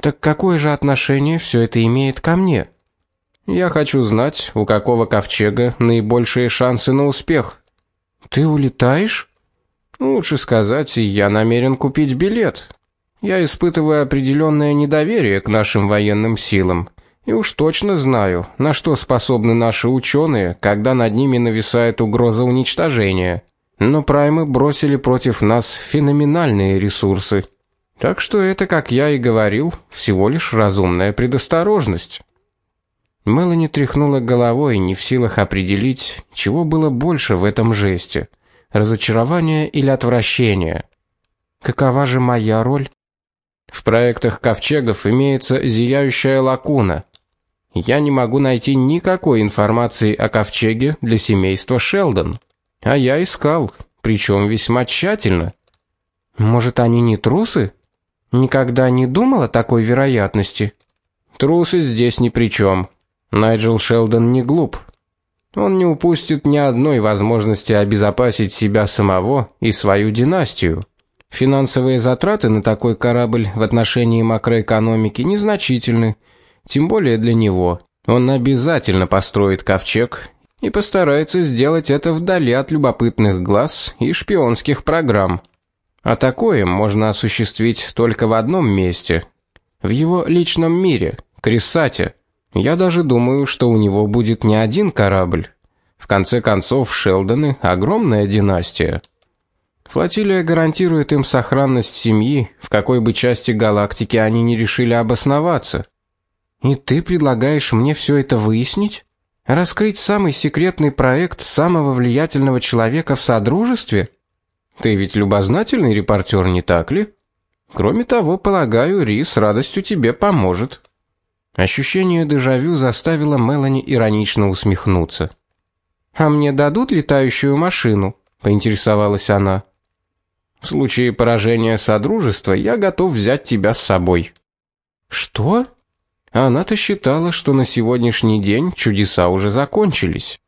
Так какое же отношение все это имеет ко мне? Я хочу знать, у какого ковчега наибольшие шансы на успех. Ты улетаешь? Лучше сказать, я намерен купить билет. Я испытываю определенное недоверие к нашим военным силам. И уж точно знаю, на что способны наши ученые, когда над ними нависает угроза уничтожения. Но праймы бросили против нас феноменальные ресурсы. Так что это, как я и говорил, всего лишь разумная предосторожность. Мелани тряхнула головой, не в силах определить, чего было больше в этом жесте: разочарование или отвращение. Какова же моя роль? В проектах ковчегов имеется зияющая лакуна. Я не могу найти никакой информации о ковчеге для семейства Шелдон. А я искал, причем весьма тщательно. Может, они не трусы? Никогда не думал о такой вероятности. Трусы здесь ни при чем. Найджел Шелдон не глуп. Он не упустит ни одной возможности обезопасить себя самого и свою династию. Финансовые затраты на такой корабль в отношении макроэкономики незначительны, тем более для него. Он обязательно построит ковчег и постарается сделать это вдали от любопытных глаз и шпионских программ. А такое можно осуществить только в одном месте в его личном мире, Крисате. Я даже думаю, что у него будет не один корабль. В конце концов, Шелдоны огромная династия. Флотилия гарантирует им сохранность семьи, в какой бы части галактики они не решили обосноваться. И ты предлагаешь мне все это выяснить? Раскрыть самый секретный проект самого влиятельного человека в содружестве? Ты ведь любознательный репортер, не так ли? Кроме того, полагаю, Рис с радостью тебе поможет. Ощущение дежавю заставило Мелани иронично усмехнуться. А мне дадут летающую машину? поинтересовалась она. В случае поражения содружества я готов взять тебя с собой. Что? Она-то считала, что на сегодняшний день чудеса уже закончились.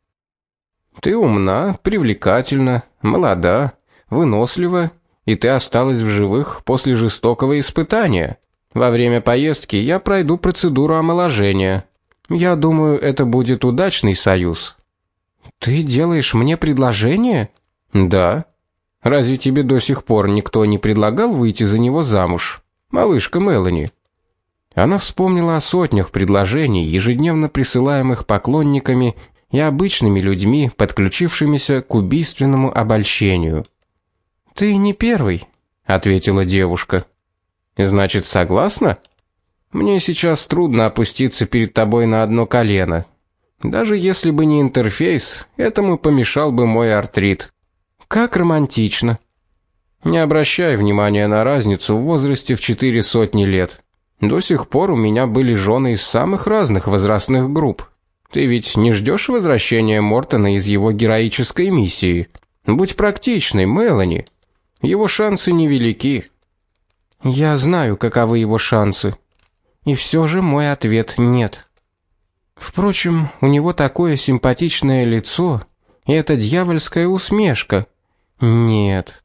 Ты умна, привлекательна, молода, вынослива, и ты осталась в живых после жестокого испытания. Во время поездки я пройду процедуру омоложения. Я думаю, это будет удачный союз. Ты делаешь мне предложение? Да. Разве тебе до сих пор никто не предлагал выйти за него замуж? Малышка Мелани. Она вспомнила о сотнях предложений, ежедневно присылаемых поклонниками и обычными людьми, подключившимися к убийственному обольщению. Ты не первый, ответила девушка. Значит, согласна? Мне сейчас трудно опуститься перед тобой на одно колено. Даже если бы не интерфейс, этому помешал бы мой артрит. Как романтично. Не обращай внимания на разницу в возрасте в четыре сотни лет. До сих пор у меня были жены из самых разных возрастных групп. Ты ведь не ждешь возвращения Мортона из его героической миссии? Будь практичной, Мелани. Его шансы невелики. Я знаю, каковы его шансы. И все же мой ответ нет. Впрочем, у него такое симпатичное лицо, и эта дьявольская усмешка. Нет.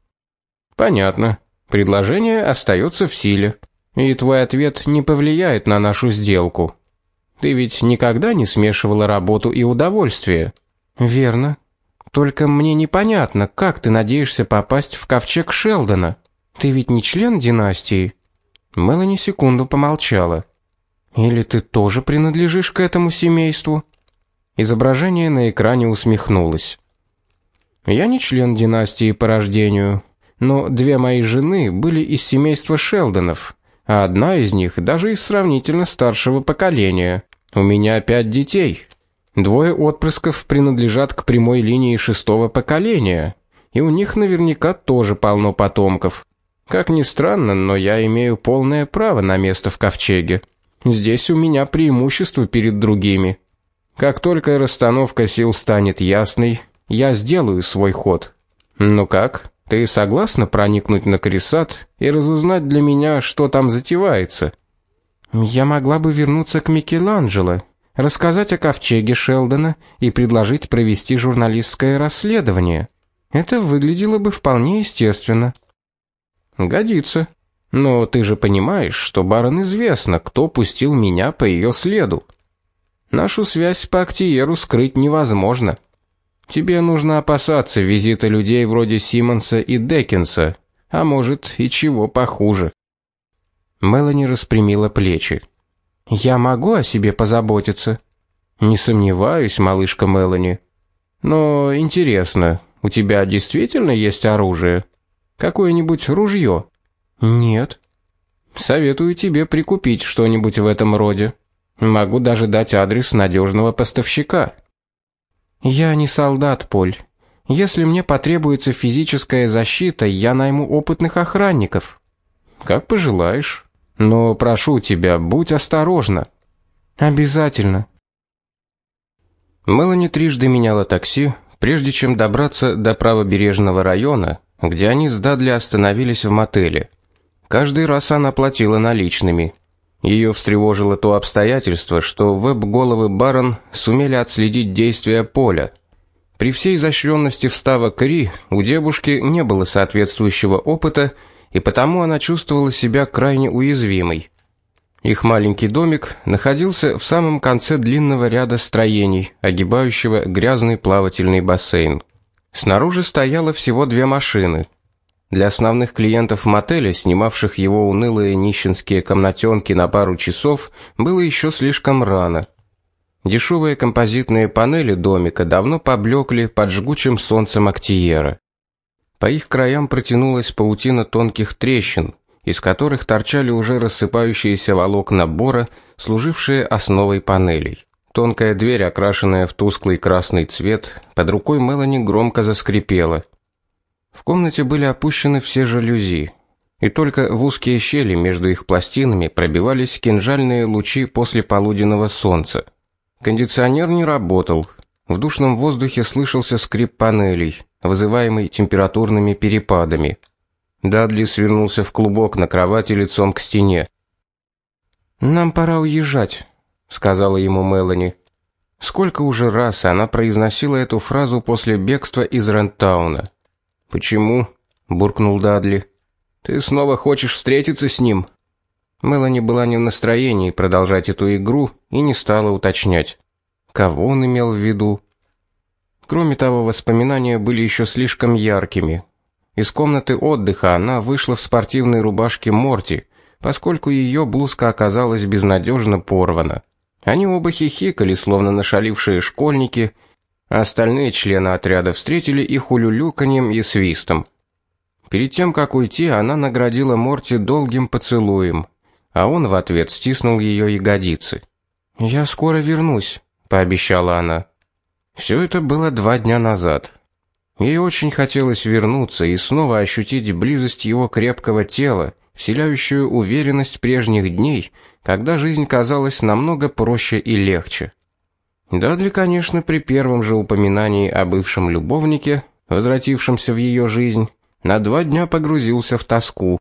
Понятно. Предложение остается в силе. И твой ответ не повлияет на нашу сделку. Ты ведь никогда не смешивала работу и удовольствие. Верно. Только мне непонятно, как ты надеешься попасть в ковчег Шелдона? Ты ведь не член династии. Мелани секунду помолчала. Или ты тоже принадлежишь к этому семейству? Изображение на экране усмехнулось. Я не член династии по рождению, но две мои жены были из семейства Шелдонов а одна из них даже из сравнительно старшего поколения. У меня пять детей. Двое отпрысков принадлежат к прямой линии шестого поколения, и у них наверняка тоже полно потомков. Как ни странно, но я имею полное право на место в ковчеге. Здесь у меня преимущество перед другими. Как только расстановка сил станет ясной, я сделаю свой ход. Ну как? Ты согласна проникнуть на Крисат и разузнать для меня, что там затевается? Я могла бы вернуться к Микеланджело, рассказать о ковчеге Шелдона и предложить провести журналистское расследование. Это выглядело бы вполне естественно. Годится. Но ты же понимаешь, что барон известно, кто пустил меня по ее следу. Нашу связь по Актиеру скрыть невозможно. Тебе нужно опасаться визита людей вроде Симонса и Декинса, а может, и чего похуже. Мелани распрямила плечи. Я могу о себе позаботиться. Не сомневаюсь, малышка Мелани. Но интересно, у тебя действительно есть оружие? Какое-нибудь ружье? Нет. Советую тебе прикупить что-нибудь в этом роде. Могу даже дать адрес надежного поставщика. Я не солдат, Поль. Если мне потребуется физическая защита, я найму опытных охранников. Как пожелаешь. Но прошу тебя, будь осторожна. Обязательно. Мелани трижды меняла такси, прежде чем добраться до правобережного района, где они с Дадли остановились в мотеле. Каждый раз она платила наличными. Ее встревожило то обстоятельство, что веб-головы Барон сумели отследить действия поля. При всей изощренности вставок Ри у девушки не было соответствующего опыта, и потому она чувствовала себя крайне уязвимой. Их маленький домик находился в самом конце длинного ряда строений, огибающего грязный плавательный бассейн. Снаружи стояло всего две машины. Для основных клиентов мотеля, снимавших его унылые нищенские комнатенки на пару часов, было еще слишком рано. Дешевые композитные панели домика давно поблекли под жгучим солнцем Актиера. По их краям протянулась паутина тонких трещин, из которых торчали уже рассыпающиеся волокна бора, служившие основой панелей. Тонкая дверь, окрашенная в тусклый красный цвет, под рукой Мелани громко заскрипела. В комнате были опущены все жалюзи, и только в узкие щели между их пластинами пробивались кинжальные лучи после полуденного солнца. Кондиционер не работал. В душном воздухе слышался скрип панелей, вызываемый температурными перепадами. Дадли свернулся в клубок на кровати лицом к стене. Нам пора уезжать, сказала ему Мелани. Сколько уже раз она произносила эту фразу после бегства из Рентауна. Почему? буркнул Дадли. Ты снова хочешь встретиться с ним? Мелани была не в настроении продолжать эту игру и не стала уточнять, кого он имел в виду. Кроме того, воспоминания были еще слишком яркими. Из комнаты отдыха она вышла в спортивной рубашке Морти, поскольку ее блузка оказалась безнадежно порвана. Они оба хихикали, словно нашалившие школьники, а остальные члены отряда встретили их улюлюканьем и свистом. Перед тем как уйти, она наградила Морти долгим поцелуем, а он в ответ стиснул ее ягодицы. "Я скоро вернусь", пообещала она. Все это было два дня назад. Ей очень хотелось вернуться и снова ощутить близость его крепкого тела, вселяющую уверенность прежних дней, когда жизнь казалась намного проще и легче. Дадли, конечно, при первом же упоминании о бывшем любовнике, возвратившемся в ее жизнь, на два дня погрузился в тоску.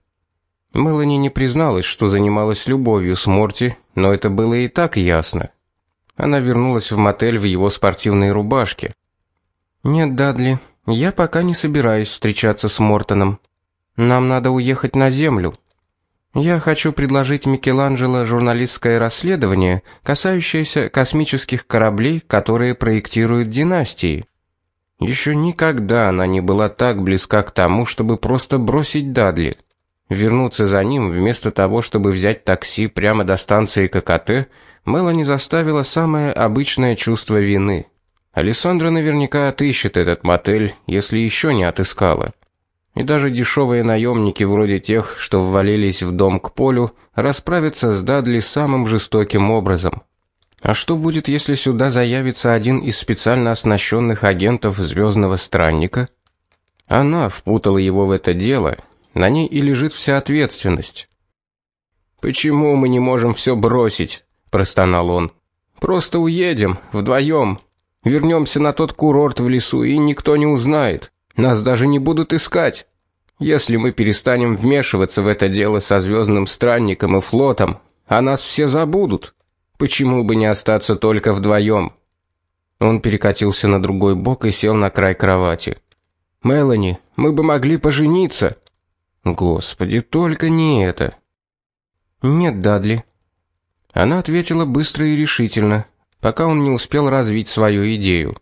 Мелани не призналась, что занималась любовью с Морти, но это было и так ясно. Она вернулась в мотель в его спортивной рубашке. Нет, Дадли, я пока не собираюсь встречаться с Мортоном. Нам надо уехать на землю. Я хочу предложить Микеланджело журналистское расследование, касающееся космических кораблей, которые проектируют династии. Еще никогда она не была так близка к тому, чтобы просто бросить Дадли. Вернуться за ним вместо того, чтобы взять такси прямо до станции ККТ, Мелани заставила самое обычное чувство вины. Александра наверняка отыщет этот мотель, если еще не отыскала. И даже дешевые наемники вроде тех, что ввалились в дом к полю, расправятся с Дадли самым жестоким образом. А что будет, если сюда заявится один из специально оснащенных агентов Звездного странника? Она впутала его в это дело, на ней и лежит вся ответственность. Почему мы не можем все бросить? Простонал он. Просто уедем вдвоем. Вернемся на тот курорт в лесу, и никто не узнает. Нас даже не будут искать. Если мы перестанем вмешиваться в это дело со звездным странником и флотом, о нас все забудут. Почему бы не остаться только вдвоем? Он перекатился на другой бок и сел на край кровати. Мелани, мы бы могли пожениться. Господи, только не это. Нет, Дадли. Она ответила быстро и решительно, пока он не успел развить свою идею.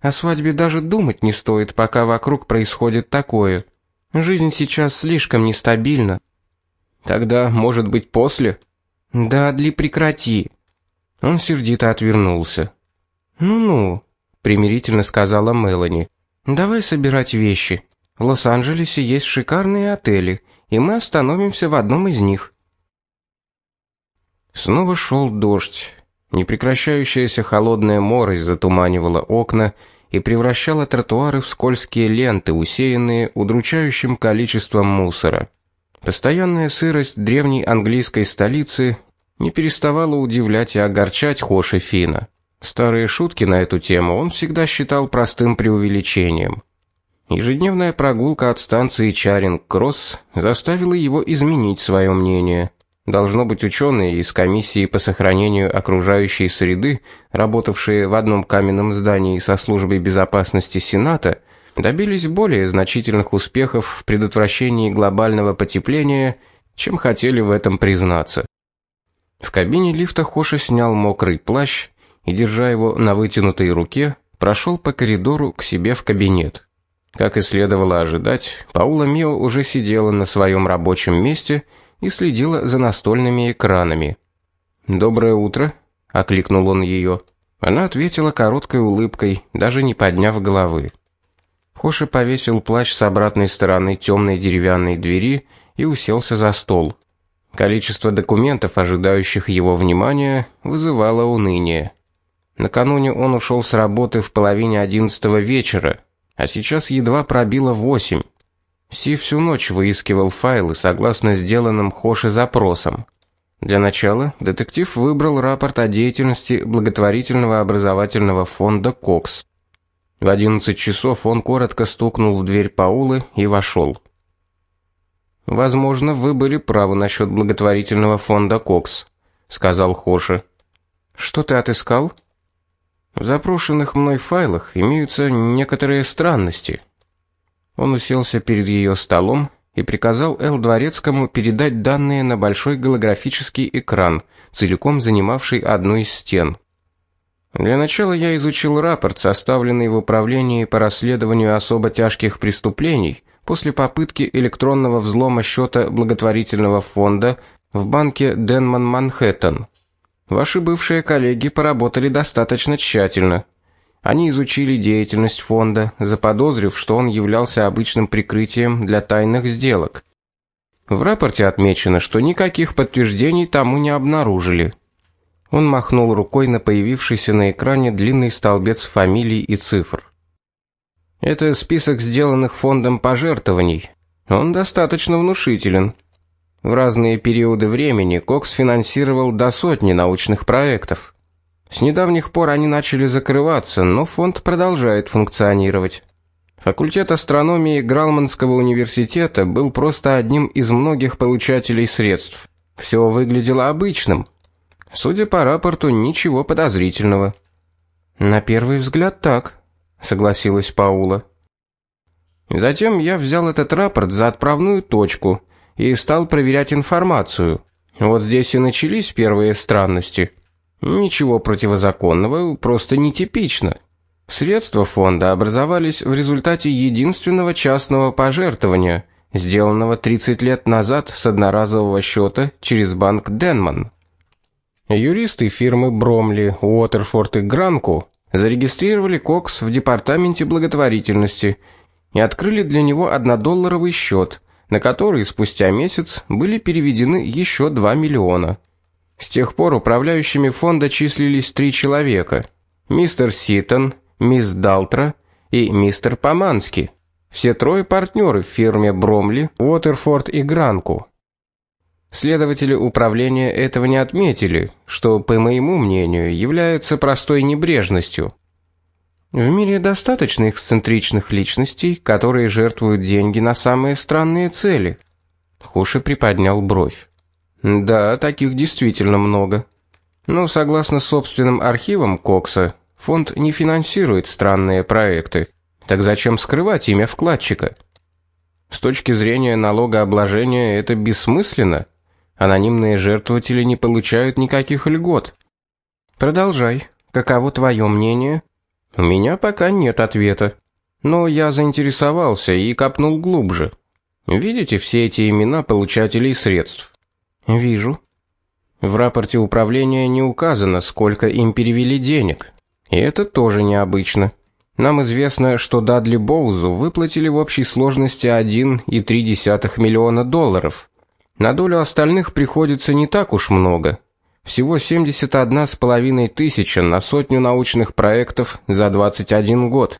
О свадьбе даже думать не стоит, пока вокруг происходит такое. Жизнь сейчас слишком нестабильна. Тогда, может быть, после? Дадли, прекрати. Он сердито отвернулся. Ну-ну, примирительно сказала Мелани. Давай собирать вещи. В Лос-Анджелесе есть шикарные отели, и мы остановимся в одном из них. Снова шел дождь. Непрекращающаяся холодная морось затуманивала окна и превращала тротуары в скользкие ленты, усеянные удручающим количеством мусора. Постоянная сырость древней английской столицы не переставала удивлять и огорчать Хоши Фина. Старые шутки на эту тему он всегда считал простым преувеличением. Ежедневная прогулка от станции Чаринг-Кросс заставила его изменить свое мнение. Должно быть, ученые из комиссии по сохранению окружающей среды, работавшие в одном каменном здании со службой безопасности Сената, добились более значительных успехов в предотвращении глобального потепления, чем хотели в этом признаться. В кабине лифта Хоша снял мокрый плащ и, держа его на вытянутой руке, прошел по коридору к себе в кабинет. Как и следовало ожидать, Паула Мио уже сидела на своем рабочем месте и следила за настольными экранами. "Доброе утро", окликнул он ее. Она ответила короткой улыбкой, даже не подняв головы. Хоши повесил плащ с обратной стороны темной деревянной двери и уселся за стол. Количество документов, ожидающих его внимания, вызывало уныние. Накануне он ушел с работы в половине одиннадцатого вечера, а сейчас едва пробило восемь. Си всю ночь выискивал файлы согласно сделанным Хоши запросам. Для начала детектив выбрал рапорт о деятельности благотворительного образовательного фонда Кокс. В 11 часов он коротко стукнул в дверь Паулы и вошел. Возможно, вы были правы насчет благотворительного фонда Кокс, сказал Хоши. Что ты отыскал? В запрошенных мной файлах имеются некоторые странности. Он уселся перед ее столом и приказал Эл Дворецкому передать данные на большой голографический экран, целиком занимавший одну из стен. Для начала я изучил рапорт, составленный в управлении по расследованию особо тяжких преступлений после попытки электронного взлома счета благотворительного фонда в банке Денман Манхэттен. Ваши бывшие коллеги поработали достаточно тщательно. Они изучили деятельность фонда, заподозрив, что он являлся обычным прикрытием для тайных сделок. В рапорте отмечено, что никаких подтверждений тому не обнаружили. Он махнул рукой на появившийся на экране длинный столбец фамилий и цифр. Это список сделанных фондом пожертвований. Он достаточно внушителен. В разные периоды времени Кокс финансировал до сотни научных проектов. С недавних пор они начали закрываться, но фонд продолжает функционировать. Факультет астрономии Гралманского университета был просто одним из многих получателей средств. Все выглядело обычным. Судя по рапорту, ничего подозрительного. На первый взгляд так, согласилась Паула. Затем я взял этот рапорт за отправную точку и стал проверять информацию. Вот здесь и начались первые странности. Ничего противозаконного, просто нетипично. Средства фонда образовались в результате единственного частного пожертвования, сделанного 30 лет назад с одноразового счета через банк Денман. Юристы фирмы Бромли, Уотерфорд и Гранку зарегистрировали Кокс в департаменте благотворительности и открыли для него однодолларовый счет, на который спустя месяц были переведены еще 2 миллиона. С тех пор управляющими фонда числились три человека: мистер Ситон, мисс Далтра и мистер Помански. Все трое партнеры в фирме Бромли, Уотерфорд и Гранку. Следователи управления этого не отметили, что, по моему мнению, является простой небрежностью. В мире достаточно эксцентричных личностей, которые жертвуют деньги на самые странные цели. Хуши приподнял бровь. Да, таких действительно много. Но согласно собственным архивам Кокса, фонд не финансирует странные проекты. Так зачем скрывать имя вкладчика? С точки зрения налогообложения это бессмысленно. Анонимные жертвователи не получают никаких льгот. Продолжай. Каково твое мнение? У меня пока нет ответа. Но я заинтересовался и копнул глубже. Видите все эти имена получателей средств? Вижу. В рапорте управления не указано, сколько им перевели денег. И это тоже необычно. Нам известно, что Дадли Боузу выплатили в общей сложности 1,3 миллиона долларов. На долю остальных приходится не так уж много. Всего 71,5 тысяча на сотню научных проектов за 21 год.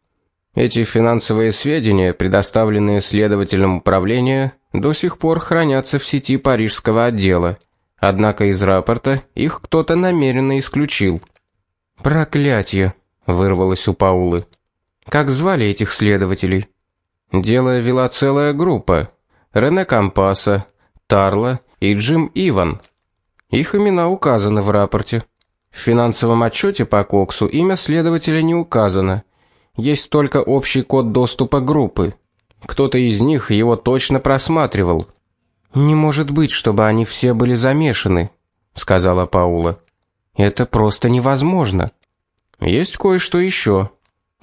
Эти финансовые сведения, предоставленные следователям управления, до сих пор хранятся в сети парижского отдела. Однако из рапорта их кто-то намеренно исключил. Проклятие, вырвалось у Паулы. Как звали этих следователей? Дело вела целая группа: Рене Кампаса, Тарла и Джим Иван. Их имена указаны в рапорте. В финансовом отчете по Коксу имя следователя не указано. Есть только общий код доступа группы. Кто-то из них его точно просматривал. Не может быть, чтобы они все были замешаны, сказала Паула. Это просто невозможно. Есть кое-что еще.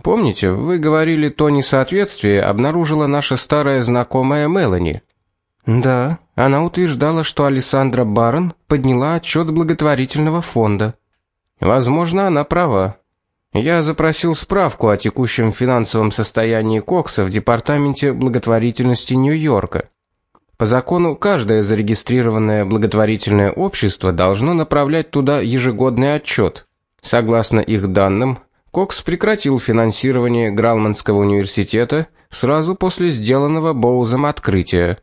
Помните, вы говорили, то несоответствие обнаружила наша старая знакомая Мелани. Да, она утверждала, что Александра Барн подняла отчет благотворительного фонда. Возможно, она права. Я запросил справку о текущем финансовом состоянии Кокса в департаменте благотворительности Нью-Йорка. По закону каждое зарегистрированное благотворительное общество должно направлять туда ежегодный отчет. Согласно их данным, Кокс прекратил финансирование Гралманского университета сразу после сделанного Боузом открытия.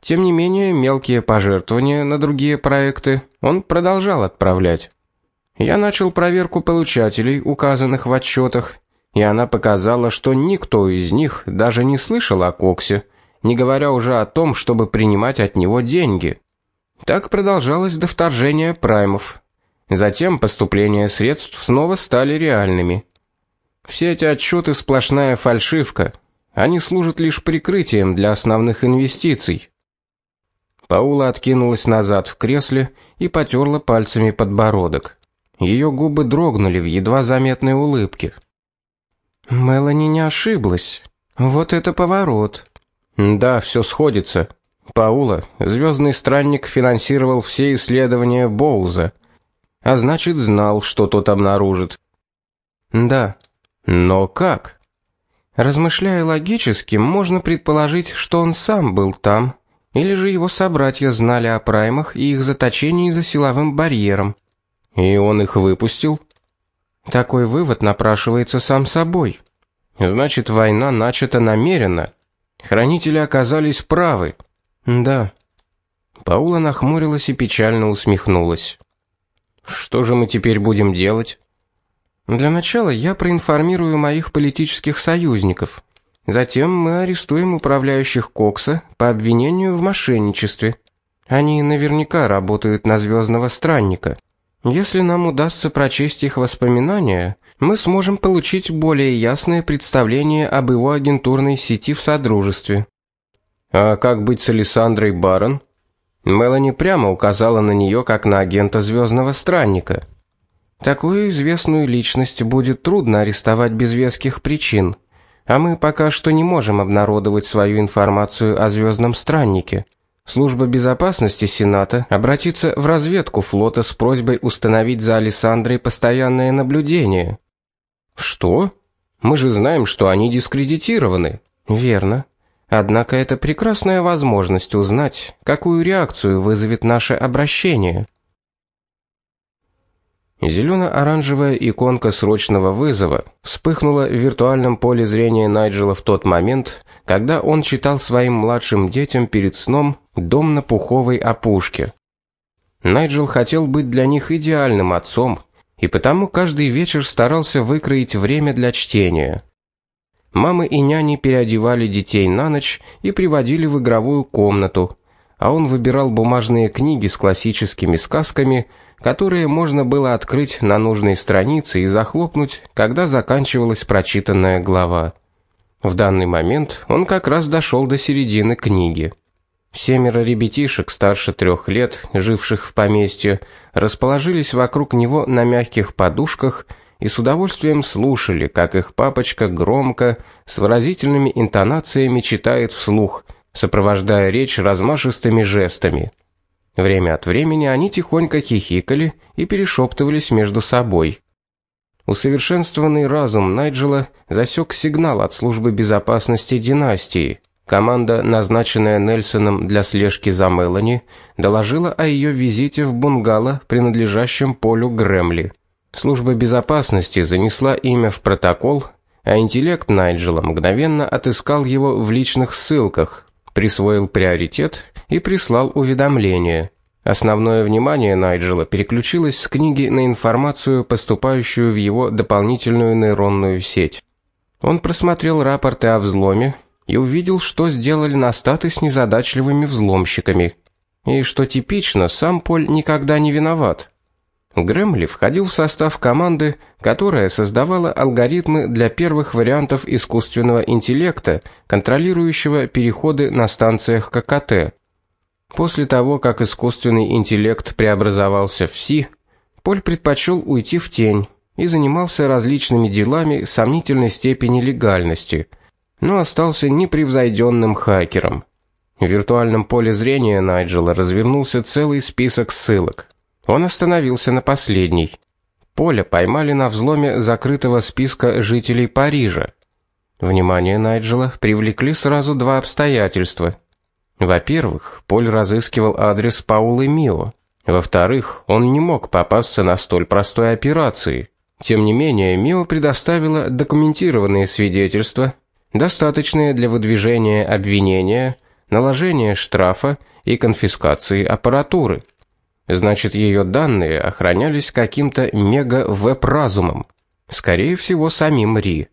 Тем не менее, мелкие пожертвования на другие проекты он продолжал отправлять. Я начал проверку получателей, указанных в отчетах, и она показала, что никто из них даже не слышал о Коксе не говоря уже о том, чтобы принимать от него деньги. Так продолжалось до вторжения праймов. Затем поступления средств снова стали реальными. Все эти отчеты сплошная фальшивка. Они служат лишь прикрытием для основных инвестиций. Паула откинулась назад в кресле и потёрла пальцами подбородок. Ее губы дрогнули в едва заметной улыбке. Мелани не ошиблась. Вот это поворот. Да, все сходится. Паула, звездный странник финансировал все исследования Боуза, а значит, знал, что тот обнаружит. Да. Но как? Размышляя логически, можно предположить, что он сам был там, или же его собратья знали о праймах и их заточении за силовым барьером. И он их выпустил? Такой вывод напрашивается сам собой. Значит, война начата намеренно. Хранители оказались правы. Да. Паула нахмурилась и печально усмехнулась. Что же мы теперь будем делать? Для начала я проинформирую моих политических союзников. Затем мы арестуем управляющих Кокса по обвинению в мошенничестве. Они наверняка работают на звездного странника. Если нам удастся прочесть их воспоминания, мы сможем получить более ясное представление об его агентурной сети в содружестве. А как быть с Александрой Барон? Мелани прямо указала на нее как на агента звездного странника. Такую известную личность будет трудно арестовать без веских причин, а мы пока что не можем обнародовать свою информацию о звездном страннике. Служба безопасности Сената обратится в разведку флота с просьбой установить за Александрой постоянное наблюдение. Что? Мы же знаем, что они дискредитированы. Верно. Однако это прекрасная возможность узнать, какую реакцию вызовет наше обращение. Зелено-оранжевая иконка срочного вызова вспыхнула в виртуальном поле зрения Найджела в тот момент, когда он читал своим младшим детям перед сном Дом на пуховой опушке. Найджел хотел быть для них идеальным отцом, и потому каждый вечер старался выкроить время для чтения. Мамы и няни переодевали детей на ночь и приводили в игровую комнату, а он выбирал бумажные книги с классическими сказками, которые можно было открыть на нужной странице и захлопнуть, когда заканчивалась прочитанная глава. В данный момент он как раз дошел до середины книги. Семеро ребятишек старше трех лет, живших в поместье, расположились вокруг него на мягких подушках и с удовольствием слушали, как их папочка громко, с выразительными интонациями читает вслух, сопровождая речь размашистыми жестами. Время от времени они тихонько хихикали и перешептывались между собой. Усовершенствованный разум Найджела засек сигнал от службы безопасности династии. Команда, назначенная Нельсоном для слежки за Мелани, доложила о ее визите в бунгало, принадлежащем Полю Гремли. Служба безопасности занесла имя в протокол, а интеллект Найджела мгновенно отыскал его в личных ссылках, присвоил приоритет и прислал уведомление. Основное внимание Найджела переключилось с книги на информацию, поступающую в его дополнительную нейронную сеть. Он просмотрел рапорты о взломе и увидел, что сделали на статы с незадачливыми взломщиками. И что типично, сам Поль никогда не виноват. Грэмли входил в состав команды, которая создавала алгоритмы для первых вариантов искусственного интеллекта, контролирующего переходы на станциях ККТ. После того, как искусственный интеллект преобразовался в Си, Поль предпочел уйти в тень и занимался различными делами сомнительной степени легальности, но остался непревзойденным хакером. В виртуальном поле зрения Найджела развернулся целый список ссылок. Он остановился на последней. Поля поймали на взломе закрытого списка жителей Парижа. Внимание Найджела привлекли сразу два обстоятельства – во-первых, Поль разыскивал адрес Паулы Мио. Во-вторых, он не мог попасться на столь простой операции. Тем не менее, Мио предоставила документированные свидетельства, достаточные для выдвижения обвинения, наложения штрафа и конфискации аппаратуры. Значит, ее данные охранялись каким-то мега-веб-разумом, скорее всего, самим Ри.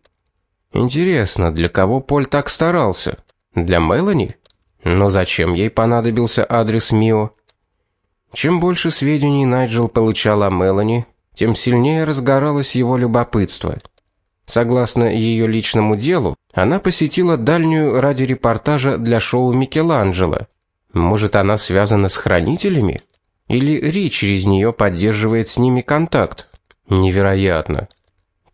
Интересно, для кого Поль так старался? Для Мелани? Но зачем ей понадобился адрес Мио? Чем больше сведений Найджел получал о Мелани, тем сильнее разгоралось его любопытство. Согласно ее личному делу, она посетила дальнюю ради репортажа для шоу Микеланджело. Может, она связана с хранителями? Или Ри через нее поддерживает с ними контакт? Невероятно.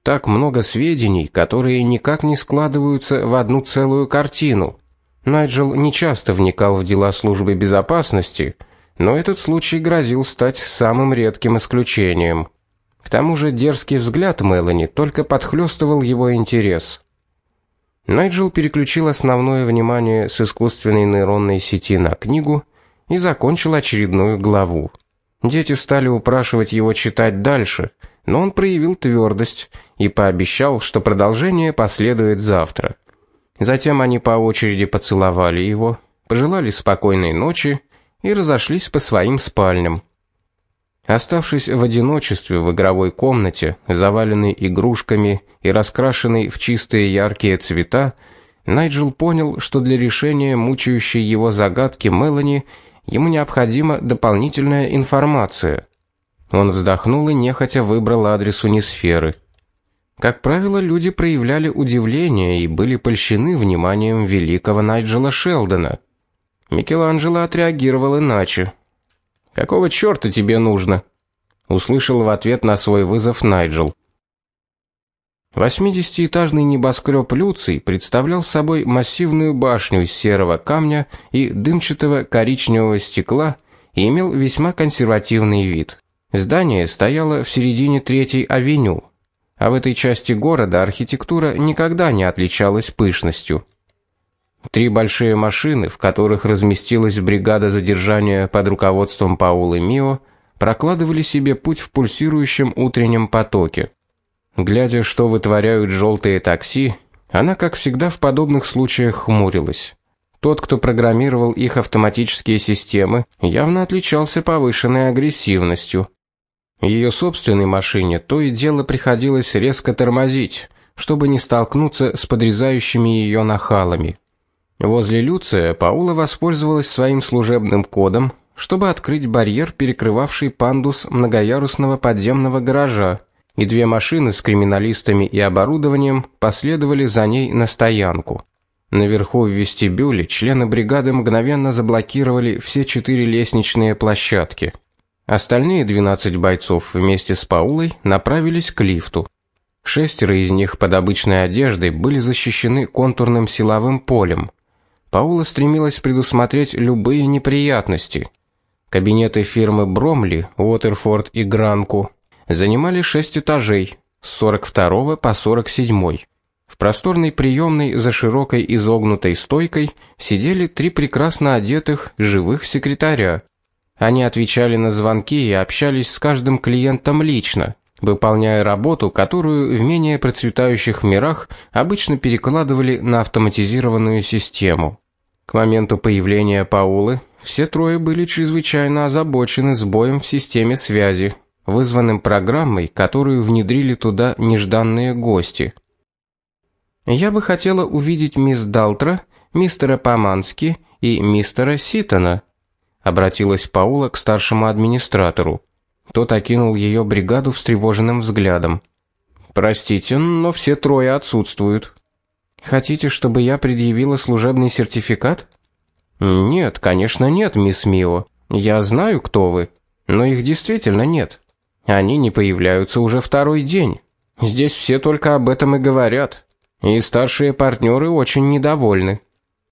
Так много сведений, которые никак не складываются в одну целую картину. Найджел не часто вникал в дела службы безопасности, но этот случай грозил стать самым редким исключением. К тому же дерзкий взгляд Мелани только подхлёстывал его интерес. Найджел переключил основное внимание с искусственной нейронной сети на книгу и закончил очередную главу. Дети стали упрашивать его читать дальше, но он проявил твердость и пообещал, что продолжение последует завтра. Затем они по очереди поцеловали его, пожелали спокойной ночи и разошлись по своим спальням. Оставшись в одиночестве в игровой комнате, заваленной игрушками и раскрашенной в чистые яркие цвета, Найджел понял, что для решения мучающей его загадки Мелани ему необходима дополнительная информация. Он вздохнул и нехотя выбрал адрес унисферы. Как правило, люди проявляли удивление и были польщены вниманием великого Найджела Шелдона. Микеланджело отреагировал иначе. Какого чёрта тебе нужно? услышал в ответ на свой вызов Найджел. Восьмидесятиэтажный небоскреб Люций представлял собой массивную башню из серого камня и дымчатого коричневого стекла и имел весьма консервативный вид. Здание стояло в середине Третьей авеню а в этой части города архитектура никогда не отличалась пышностью. Три большие машины, в которых разместилась бригада задержания под руководством Паулы Мио, прокладывали себе путь в пульсирующем утреннем потоке. Глядя, что вытворяют желтые такси, она, как всегда в подобных случаях, хмурилась. Тот, кто программировал их автоматические системы, явно отличался повышенной агрессивностью. Ее собственной машине то и дело приходилось резко тормозить, чтобы не столкнуться с подрезающими ее нахалами. Возле Люция Паула воспользовалась своим служебным кодом, чтобы открыть барьер, перекрывавший пандус многоярусного подземного гаража, и две машины с криминалистами и оборудованием последовали за ней на стоянку. Наверху в вестибюле члены бригады мгновенно заблокировали все четыре лестничные площадки. Остальные 12 бойцов вместе с Паулой направились к лифту. Шестеро из них под обычной одеждой были защищены контурным силовым полем. Паула стремилась предусмотреть любые неприятности. Кабинеты фирмы Бромли, Уотерфорд и Гранку занимали шесть этажей, с 42 по 47. В просторной приемной за широкой изогнутой стойкой сидели три прекрасно одетых живых секретаря. Они отвечали на звонки и общались с каждым клиентом лично, выполняя работу, которую в менее процветающих мирах обычно перекладывали на автоматизированную систему. К моменту появления Паулы все трое были чрезвычайно озабочены сбоем в системе связи, вызванным программой, которую внедрили туда нежданные гости. Я бы хотела увидеть мисс Далтра, мистера Помански и мистера Ситона, обратилась Паула к старшему администратору. Тот окинул ее бригаду встревоженным взглядом. Простите, но все трое отсутствуют. Хотите, чтобы я предъявила служебный сертификат? Нет, конечно, нет, мисс Мио. Я знаю, кто вы, но их действительно нет. Они не появляются уже второй день. Здесь все только об этом и говорят. И старшие партнеры очень недовольны.